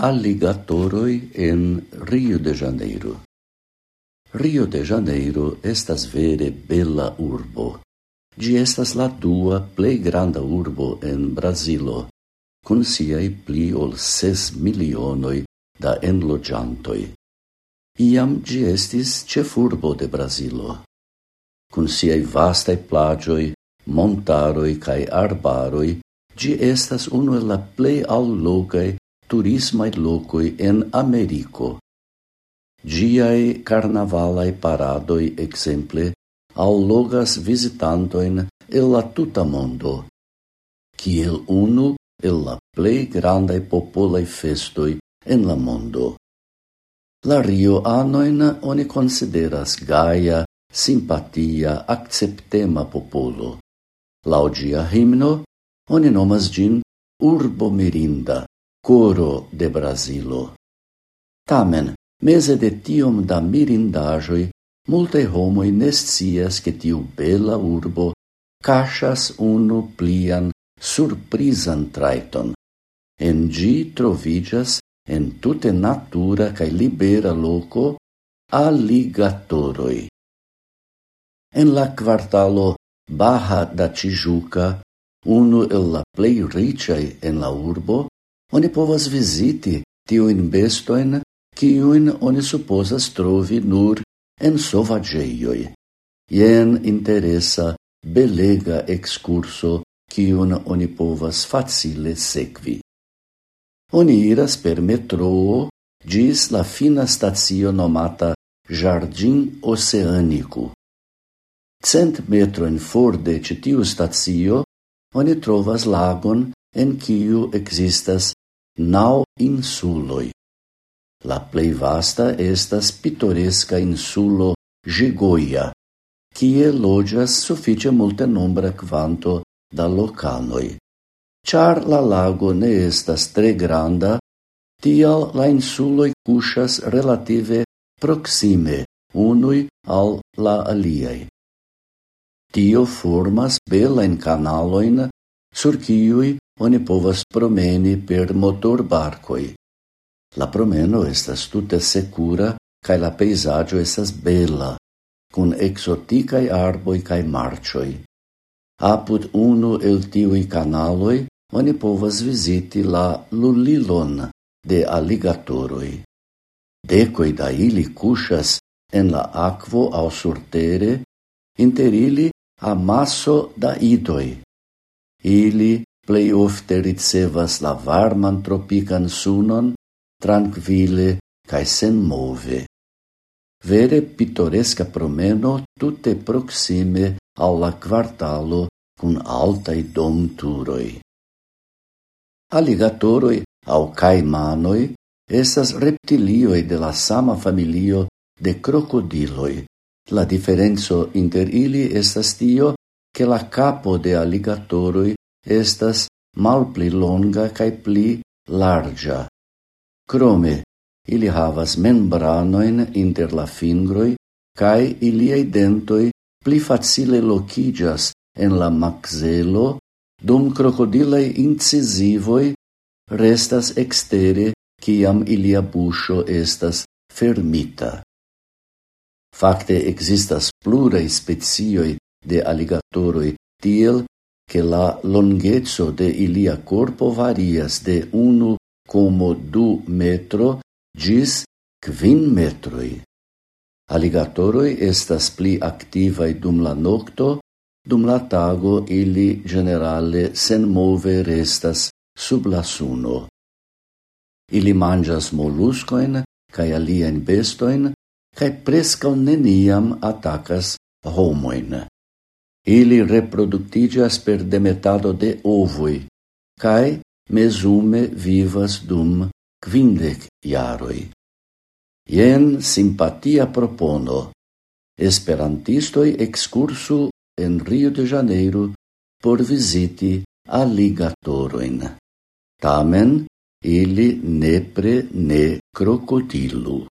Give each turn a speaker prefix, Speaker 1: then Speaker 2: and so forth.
Speaker 1: alligatoroi en Rio de Janeiro. Rio de Janeiro estas vere bella urbo. Gi estas la dua plei granda urbo en Brazilo, cun siai pli ol ses milionoi da enlogiantoi. Iam gi estis ĉefurbo de Brasilo. Cun siai vastaj plagioi, montaroi cae arbaroi, gi estas uno el la plei allogaj turismai locoi en Americo. Giai carnavalai paradoi, exemple, allogas visitantoin el la tuta mondo, kiel unu el la plei grandai popolai festoi en la mondo. La Rio Anoin oni consideras gaia, simpatia, acceptema popolo. Laugia himno, oni nomas gin urbo mirinda, coro de Brasilo. Tamen, mese de tiom da mirindajoi, multe homoi ne che tiu bela urbo casas unu plian surprizan traiton. En gi trovigas en tute natura cae libera loco alligatoroi. En la quartalo Baja da Tijuca, uno el la plei ricei en la urbo, oni povas viziti tiujn bestoin kiujn oni supposas trovi nur en sovageioi. Ien interesa, belega excurso, kiun oni povas facile sequi. Oni iras per metroo gis la fina stazio nomata Jardim Oceanico. Cent metro in for de citiu stazio, oni trovas lagon en kiu existas nau insuloi. La plei vasta estas pitoresca insulo Gigoia, kie suffice multe nombra kvanto da locanoi. Char la lago ne estas tre granda, tial la insuloi cushas relative proxime unui al la aliei. Tio formas belain canaloin sur ciui oni povas promeni per motor barcoi. La promeno estas tute secura, cae la peisaggio estas bella, cun exoticae arboi cae marcioi. Apud unu el tiui canaloi, oni povas visiti la lulilon de alligatoroi. Decoi da ili cusas en la aquo au surtere, inter ili amasso da idoi. Ili plei ofte ricevas la varman tropican sunon tranquille cae sen move. Vere pitoresca promeno tutte proxime alla quartalo cun altai dom turoi. Alligatoroi au caimanoi esas reptilioi de la sama familio de crocodiloi. La differenzo inter ili estas tio che la capo de alligatoroi estas malpli longa kaj pli larga. Krome, ili havas membranoin inter la fingroi kaj iliaj dentoj pli facile lokiĝas en la maxelo, dum krokodilaj incisivoj restas ekstere kiam ilia buŝo estas fermita. Fakte ekzistas pluraj specioj de aligatoroj tiel che la longhezzo de ilia corpo varias de 1 como du metro gis quin metroi. Alligatoroi estas pli activai dum la nocto, dum la tago ili generale sen move restas sub la suno. Ili mangias molluscoin, cae alien bestoin, cae prescau neniam atacas homoin. Ili reproductigas per demetado de ovoi, cae mesume vivas dum quindec iaroi. Ien simpatia propono. Esperantistoi excursu en Rio de Janeiro por visiti alligatoroin. Tamen, ili nepre ne crocodilu.